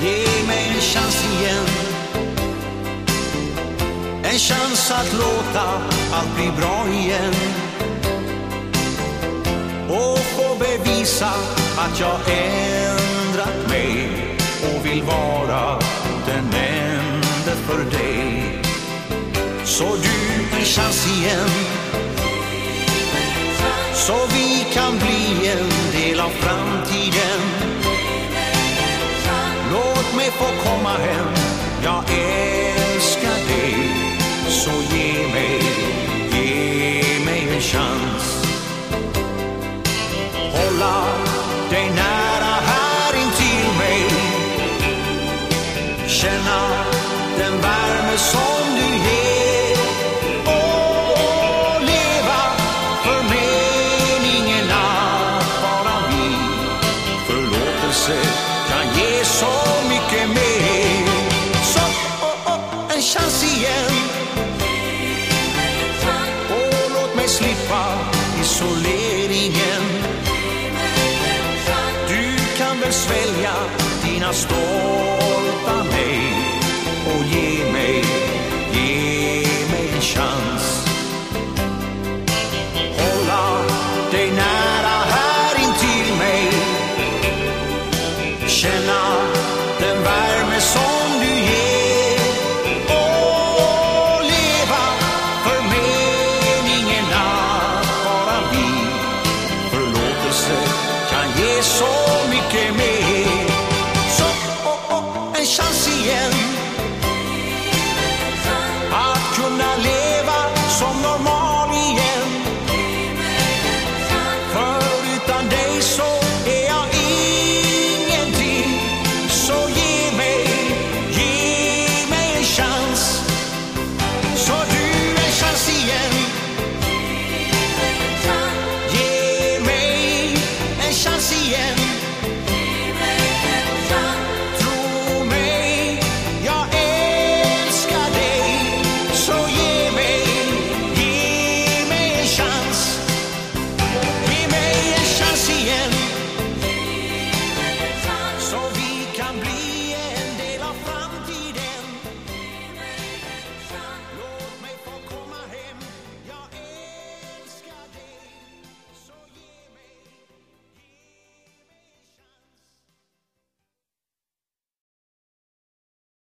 Ge mig en chans igen. En chans att låta allt bli bra igen. Och få bevisa att jag ändrat mig och vill vara den enda för dig. Så du en chans igen. Så vi kan bli en del av framtiden. slippa isoleringen. Du kan väl svälja dina stolta nej och ge mig, ge mig en chans. Hålla dig nära här intill mig. Känna rörelse kan ge så mycket mer. Så, oh, oh, en chans igen.